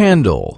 candle.